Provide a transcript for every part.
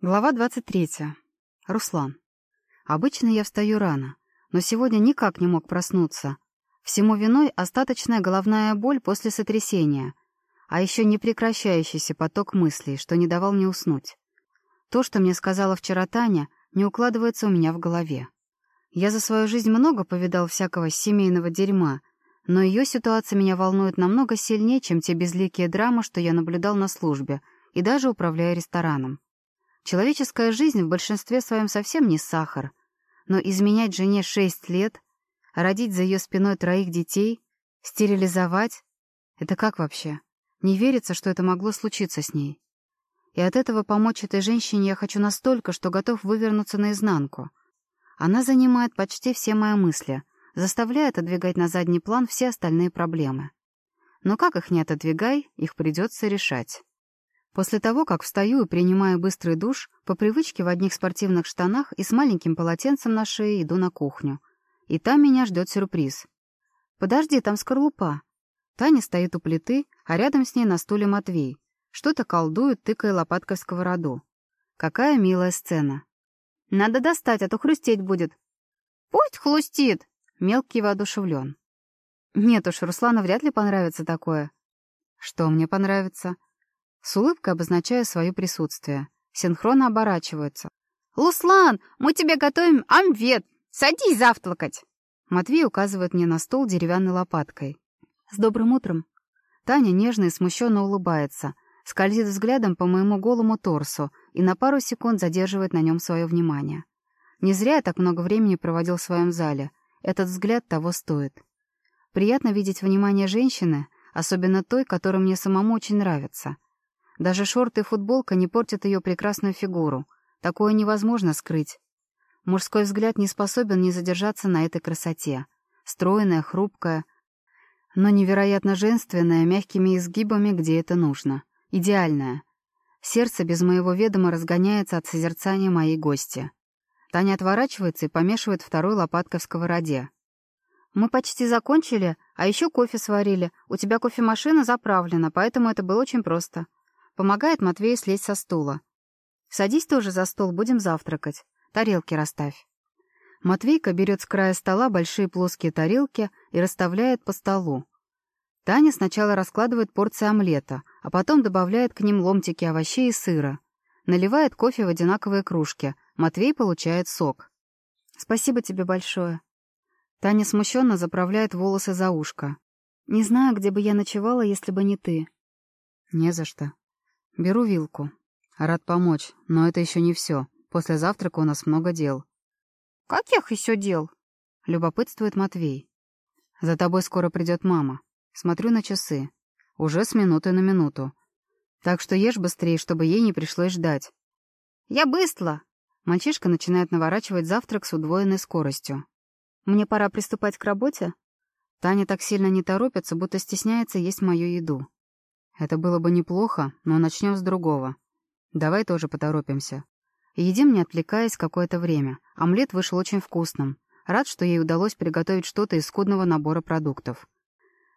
Глава 23. Руслан. Обычно я встаю рано, но сегодня никак не мог проснуться. Всему виной остаточная головная боль после сотрясения, а еще непрекращающийся поток мыслей, что не давал мне уснуть. То, что мне сказала вчера Таня, не укладывается у меня в голове. Я за свою жизнь много повидал всякого семейного дерьма, но ее ситуация меня волнует намного сильнее, чем те безликие драмы, что я наблюдал на службе и даже управляя рестораном. Человеческая жизнь в большинстве своем совсем не сахар, но изменять жене шесть лет, родить за ее спиной троих детей, стерилизовать — это как вообще? Не верится, что это могло случиться с ней. И от этого помочь этой женщине я хочу настолько, что готов вывернуться наизнанку. Она занимает почти все мои мысли, заставляет отодвигать на задний план все остальные проблемы. Но как их не отодвигай, их придется решать. После того, как встаю и принимаю быстрый душ, по привычке в одних спортивных штанах и с маленьким полотенцем на шее иду на кухню. И там меня ждет сюрприз. «Подожди, там скорлупа». Таня стоит у плиты, а рядом с ней на стуле Матвей. Что-то колдует, тыкая лопаткой в сковороду. Какая милая сцена. «Надо достать, а то хрустеть будет». «Пусть хлустит!» Мелкий воодушевлен. Нет уж, Руслану вряд ли понравится такое. Что мне понравится? С улыбкой обозначаю свое присутствие. Синхронно оборачиваются. «Луслан, мы тебе готовим омвет! Садись завтракать!» Матвей указывает мне на стол деревянной лопаткой. «С добрым утром!» Таня нежно и смущенно улыбается, скользит взглядом по моему голому торсу и на пару секунд задерживает на нем свое внимание. Не зря я так много времени проводил в своем зале. Этот взгляд того стоит. Приятно видеть внимание женщины, особенно той, которая мне самому очень нравится. Даже шорты и футболка не портят ее прекрасную фигуру. Такое невозможно скрыть. Мужской взгляд не способен не задержаться на этой красоте. Стройная, хрупкая, но невероятно женственная, мягкими изгибами, где это нужно. Идеальная. Сердце без моего ведома разгоняется от созерцания моей гости. Таня отворачивается и помешивает второй лопаткой в сковороде. «Мы почти закончили, а еще кофе сварили. У тебя кофемашина заправлена, поэтому это было очень просто». Помогает Матвею слезть со стула. «Садись тоже за стол, будем завтракать. Тарелки расставь». Матвейка берет с края стола большие плоские тарелки и расставляет по столу. Таня сначала раскладывает порции омлета, а потом добавляет к ним ломтики овощей и сыра. Наливает кофе в одинаковые кружки — Матвей получает сок. «Спасибо тебе большое». Таня смущенно заправляет волосы за ушко. «Не знаю, где бы я ночевала, если бы не ты». «Не за что. Беру вилку. Рад помочь, но это еще не все. После завтрака у нас много дел». «Каких еще дел?» — любопытствует Матвей. «За тобой скоро придет мама. Смотрю на часы. Уже с минуты на минуту. Так что ешь быстрее, чтобы ей не пришлось ждать». «Я быстро!» Мальчишка начинает наворачивать завтрак с удвоенной скоростью. «Мне пора приступать к работе?» Таня так сильно не торопится, будто стесняется есть мою еду. «Это было бы неплохо, но начнем с другого. Давай тоже поторопимся. Едим, не отвлекаясь, какое-то время. Омлет вышел очень вкусным. Рад, что ей удалось приготовить что-то из скудного набора продуктов.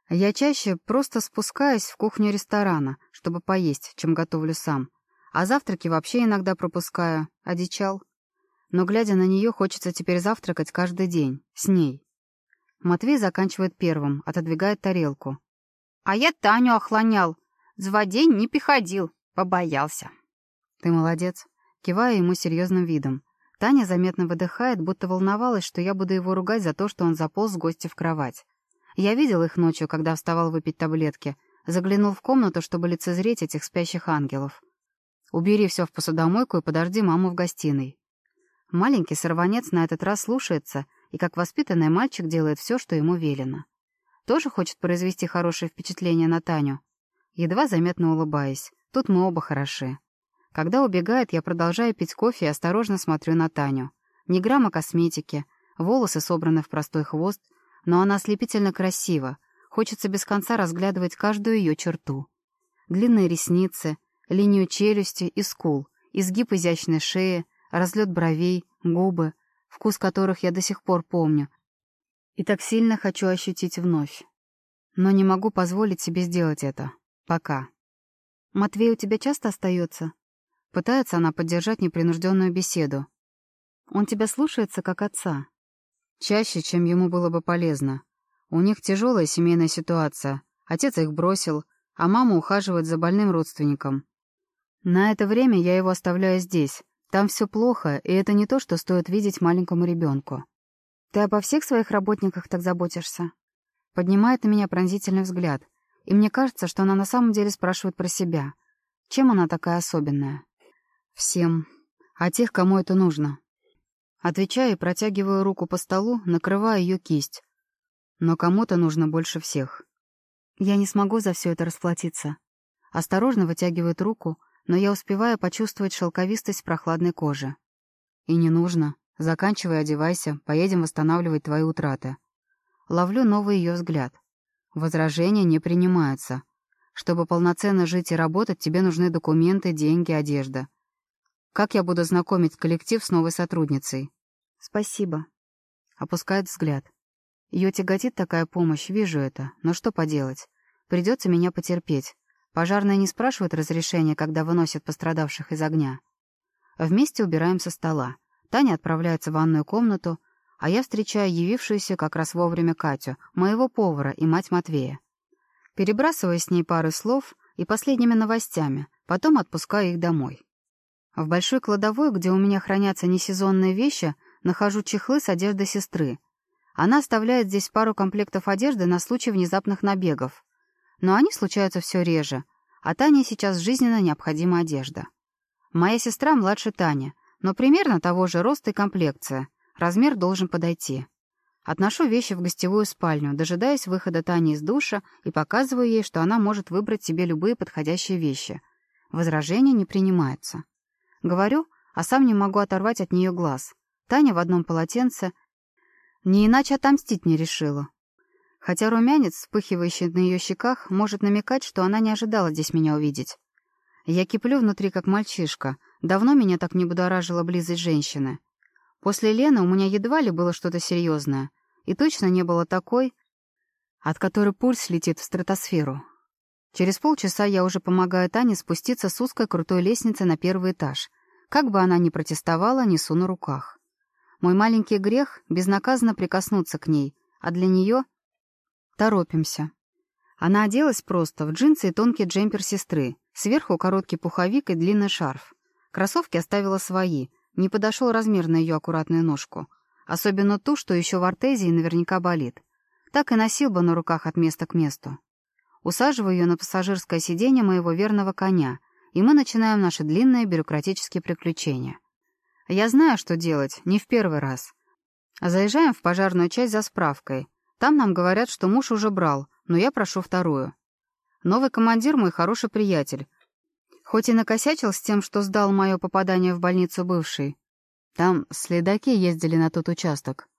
Я чаще просто спускаюсь в кухню ресторана, чтобы поесть, чем готовлю сам. А завтраки вообще иногда пропускаю. Одичал. Но, глядя на нее, хочется теперь завтракать каждый день. С ней. Матвей заканчивает первым, отодвигает тарелку. «А я Таню охлонял. Зводень не приходил. Побоялся». «Ты молодец». Кивая ему серьезным видом. Таня заметно выдыхает, будто волновалась, что я буду его ругать за то, что он заполз гостя в кровать. Я видел их ночью, когда вставал выпить таблетки. Заглянул в комнату, чтобы лицезреть этих спящих ангелов. Убери все в посудомойку и подожди маму в гостиной. Маленький сорванец на этот раз слушается и, как воспитанный мальчик, делает все, что ему велено. Тоже хочет произвести хорошее впечатление на Таню. Едва заметно улыбаясь. Тут мы оба хороши. Когда убегает, я продолжаю пить кофе и осторожно смотрю на Таню. Ни грамма косметики, волосы собраны в простой хвост, но она ослепительно красива. Хочется без конца разглядывать каждую ее черту. Длинные ресницы — линию челюсти и скул, изгиб изящной шеи, разлет бровей, губы, вкус которых я до сих пор помню. И так сильно хочу ощутить вновь. Но не могу позволить себе сделать это. Пока. «Матвей у тебя часто остается?» Пытается она поддержать непринужденную беседу. Он тебя слушается, как отца. Чаще, чем ему было бы полезно. У них тяжелая семейная ситуация. Отец их бросил, а мама ухаживает за больным родственником. На это время я его оставляю здесь. Там все плохо, и это не то, что стоит видеть маленькому ребенку. Ты обо всех своих работниках так заботишься? Поднимает на меня пронзительный взгляд, и мне кажется, что она на самом деле спрашивает про себя. Чем она такая особенная? Всем. А тех, кому это нужно. Отвечаю и протягиваю руку по столу, накрывая ее кисть. Но кому-то нужно больше всех. Я не смогу за все это расплатиться. Осторожно вытягивает руку, но я успеваю почувствовать шелковистость прохладной кожи. И не нужно. Заканчивай, одевайся, поедем восстанавливать твои утраты. Ловлю новый ее взгляд. Возражения не принимаются. Чтобы полноценно жить и работать, тебе нужны документы, деньги, одежда. Как я буду знакомить коллектив с новой сотрудницей? Спасибо. Опускает взгляд. Ее тяготит такая помощь, вижу это, но что поделать? Придется меня потерпеть. Пожарные не спрашивают разрешения, когда выносят пострадавших из огня. Вместе убираем со стола. Таня отправляется в ванную комнату, а я встречаю явившуюся как раз вовремя Катю, моего повара и мать Матвея. Перебрасываю с ней пары слов и последними новостями, потом отпускаю их домой. В большой кладовой, где у меня хранятся несезонные вещи, нахожу чехлы с одеждой сестры. Она оставляет здесь пару комплектов одежды на случай внезапных набегов. Но они случаются все реже, а Тане сейчас жизненно необходима одежда. Моя сестра младше Тани, но примерно того же роста и комплекция. Размер должен подойти. Отношу вещи в гостевую спальню, дожидаясь выхода Тани из душа и показываю ей, что она может выбрать себе любые подходящие вещи. Возражения не принимаются. Говорю, а сам не могу оторвать от нее глаз. Таня в одном полотенце. Не иначе отомстить не решила. Хотя румянец, вспыхивающий на ее щеках, может намекать, что она не ожидала здесь меня увидеть. Я киплю внутри, как мальчишка — Давно меня так не будоражила близость женщины. После Лены у меня едва ли было что-то серьезное, и точно не было такой, от которой пульс летит в стратосферу. Через полчаса я уже помогаю Тане спуститься с узкой крутой лестницы на первый этаж. Как бы она ни протестовала, несу на руках. Мой маленький грех — безнаказанно прикоснуться к ней, а для нее — торопимся. Она оделась просто в джинсы и тонкий джемпер сестры, сверху короткий пуховик и длинный шарф. Кроссовки оставила свои, не подошел размер на ее аккуратную ножку. Особенно ту, что еще в артезии наверняка болит. Так и носил бы на руках от места к месту. Усаживаю ее на пассажирское сиденье моего верного коня, и мы начинаем наши длинные бюрократические приключения. Я знаю, что делать, не в первый раз. Заезжаем в пожарную часть за справкой. Там нам говорят, что муж уже брал, но я прошу вторую. Новый командир мой хороший приятель, Хоть и накосячил с тем, что сдал мое попадание в больницу бывший. Там следаки ездили на тот участок.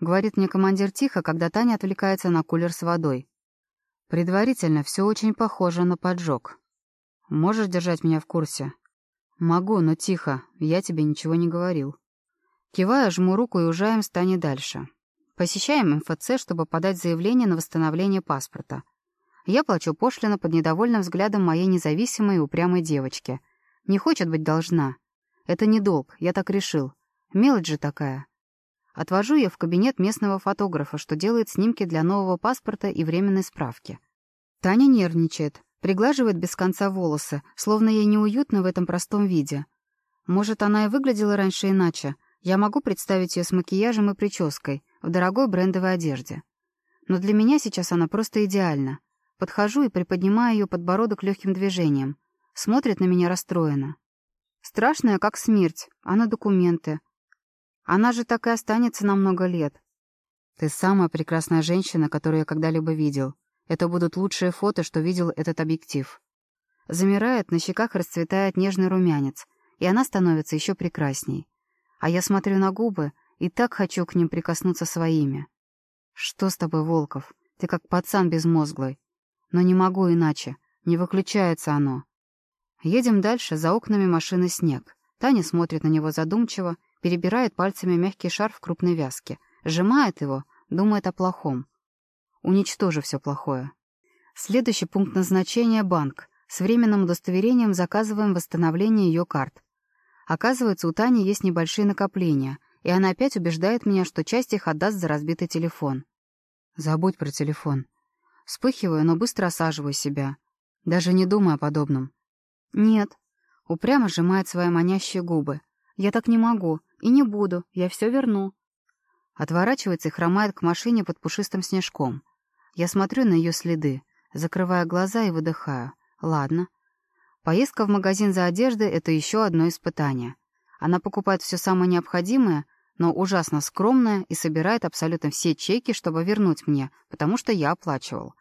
Говорит мне командир тихо, когда Таня отвлекается на кулер с водой. Предварительно все очень похоже на поджог. Можешь держать меня в курсе? Могу, но тихо, я тебе ничего не говорил. Кивая, жму руку и уезжаем с Таней дальше. Посещаем МФЦ, чтобы подать заявление на восстановление паспорта. Я плачу пошлину под недовольным взглядом моей независимой и упрямой девочки. Не хочет быть должна. Это не долг, я так решил. Мелочь же такая. Отвожу ее в кабинет местного фотографа, что делает снимки для нового паспорта и временной справки. Таня нервничает, приглаживает без конца волосы, словно ей неуютно в этом простом виде. Может, она и выглядела раньше иначе. Я могу представить ее с макияжем и прической, в дорогой брендовой одежде. Но для меня сейчас она просто идеальна. Подхожу и приподнимаю ее подбородок легким движением. Смотрит на меня расстроенно. Страшная, как смерть, а на документы. Она же так и останется на много лет. Ты самая прекрасная женщина, которую я когда-либо видел. Это будут лучшие фото, что видел этот объектив. Замирает, на щеках расцветает нежный румянец, и она становится еще прекрасней. А я смотрю на губы и так хочу к ним прикоснуться своими. Что с тобой, Волков? Ты как пацан безмозглый. Но не могу иначе. Не выключается оно. Едем дальше, за окнами машины снег. Таня смотрит на него задумчиво, перебирает пальцами мягкий шар в крупной вязке, сжимает его, думает о плохом. Уничтожу все плохое. Следующий пункт назначения — банк. С временным удостоверением заказываем восстановление ее карт. Оказывается, у Тани есть небольшие накопления, и она опять убеждает меня, что часть их отдаст за разбитый телефон. Забудь про телефон. Вспыхиваю, но быстро осаживаю себя. Даже не думаю о подобном. Нет. Упрямо сжимает свои манящие губы. Я так не могу. И не буду. Я все верну. Отворачивается и хромает к машине под пушистым снежком. Я смотрю на ее следы, закрывая глаза и выдыхаю. Ладно. Поездка в магазин за одеждой — это еще одно испытание. Она покупает все самое необходимое, но ужасно скромная и собирает абсолютно все чеки, чтобы вернуть мне, потому что я оплачивал.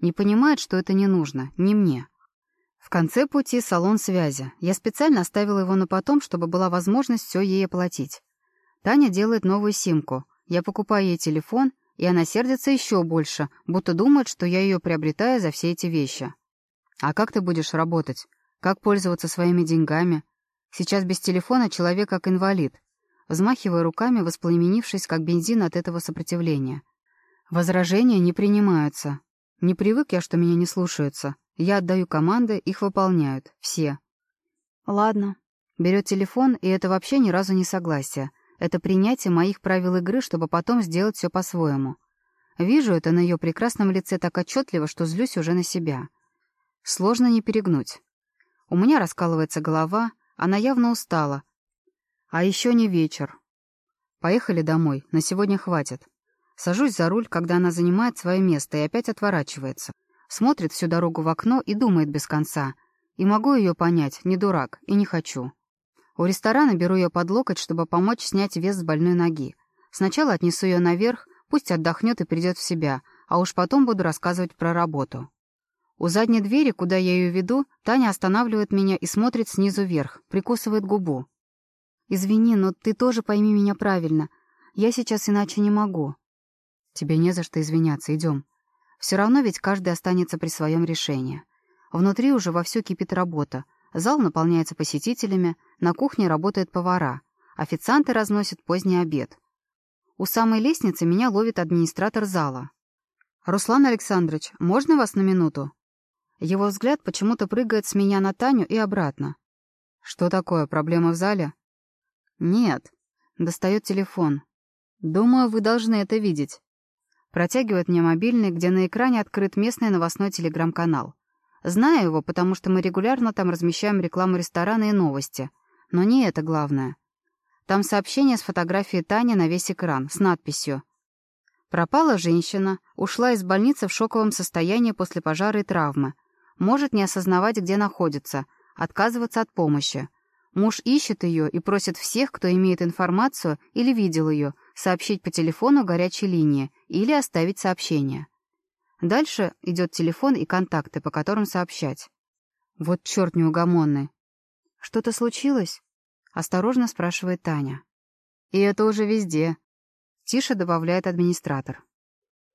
Не понимает, что это не нужно, не мне. В конце пути салон связи. Я специально оставила его на потом, чтобы была возможность все ей оплатить. Таня делает новую симку. Я покупаю ей телефон, и она сердится еще больше, будто думает, что я ее приобретаю за все эти вещи. А как ты будешь работать? Как пользоваться своими деньгами? Сейчас без телефона человек как инвалид взмахивая руками, воспламенившись, как бензин от этого сопротивления. Возражения не принимаются. Не привык я, что меня не слушаются. Я отдаю команды, их выполняют. Все. Ладно. Берет телефон, и это вообще ни разу не согласие. Это принятие моих правил игры, чтобы потом сделать все по-своему. Вижу это на ее прекрасном лице так отчетливо, что злюсь уже на себя. Сложно не перегнуть. У меня раскалывается голова, она явно устала, а еще не вечер. Поехали домой, на сегодня хватит. Сажусь за руль, когда она занимает свое место и опять отворачивается. Смотрит всю дорогу в окно и думает без конца. И могу ее понять, не дурак, и не хочу. У ресторана беру ее под локоть, чтобы помочь снять вес с больной ноги. Сначала отнесу ее наверх, пусть отдохнет и придет в себя, а уж потом буду рассказывать про работу. У задней двери, куда я ее веду, Таня останавливает меня и смотрит снизу вверх, прикусывает губу. «Извини, но ты тоже пойми меня правильно. Я сейчас иначе не могу». «Тебе не за что извиняться, идем. Все равно ведь каждый останется при своем решении. Внутри уже вовсю кипит работа. Зал наполняется посетителями, на кухне работают повара. Официанты разносят поздний обед. У самой лестницы меня ловит администратор зала. «Руслан Александрович, можно вас на минуту?» Его взгляд почему-то прыгает с меня на Таню и обратно. «Что такое, проблема в зале?» «Нет». Достает телефон. «Думаю, вы должны это видеть». Протягивает мне мобильный, где на экране открыт местный новостной телеграм-канал. Знаю его, потому что мы регулярно там размещаем рекламу ресторана и новости. Но не это главное. Там сообщение с фотографией Тани на весь экран, с надписью «Пропала женщина, ушла из больницы в шоковом состоянии после пожара и травмы. Может не осознавать, где находится, отказываться от помощи. Муж ищет ее и просит всех, кто имеет информацию или видел ее, сообщить по телефону горячей линии или оставить сообщение. Дальше идет телефон и контакты, по которым сообщать. Вот черт неугомонный. «Что-то случилось?» — осторожно спрашивает Таня. «И это уже везде», — тише добавляет администратор.